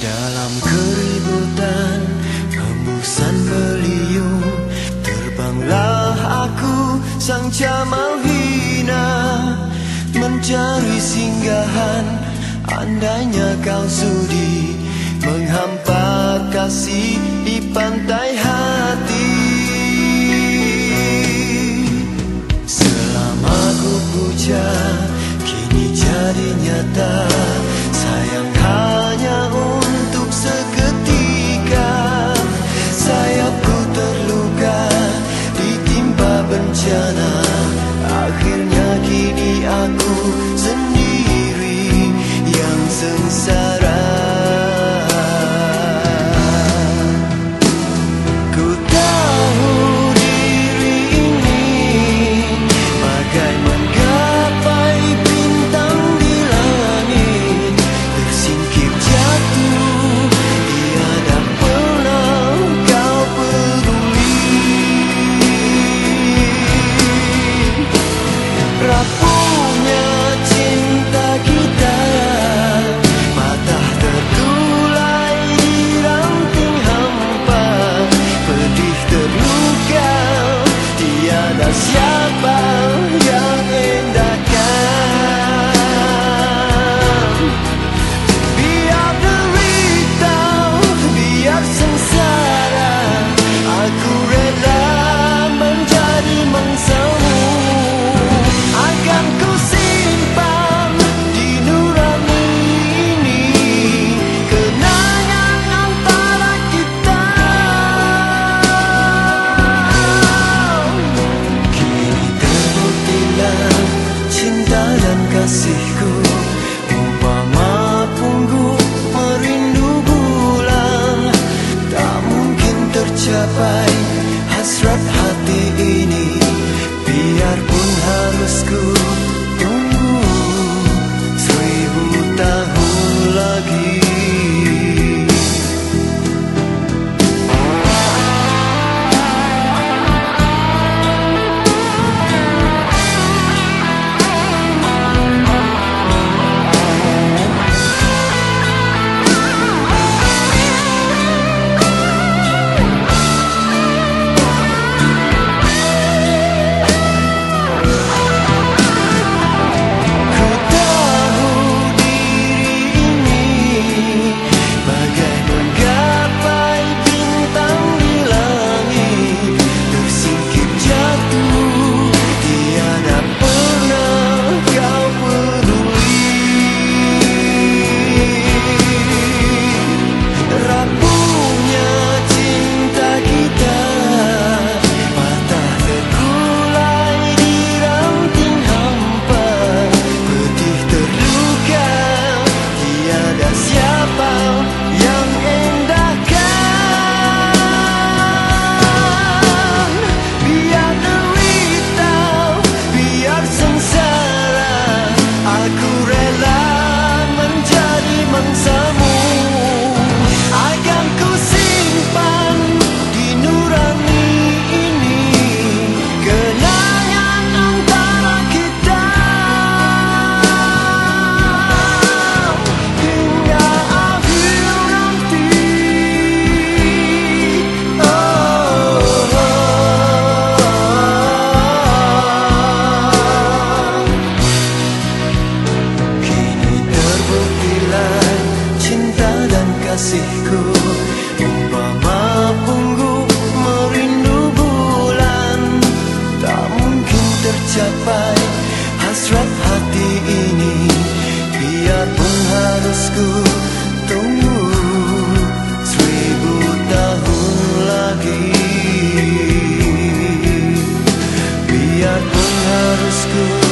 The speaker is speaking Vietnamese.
Dalam keributan, Hembusan beliung Terbanglah aku, Sang camal hina. Mencari singgahan, Andainya kau sudi Menghampa kasih di pantai hati. te apagar. tunggu seribu tahun lagi. Biarpun harusku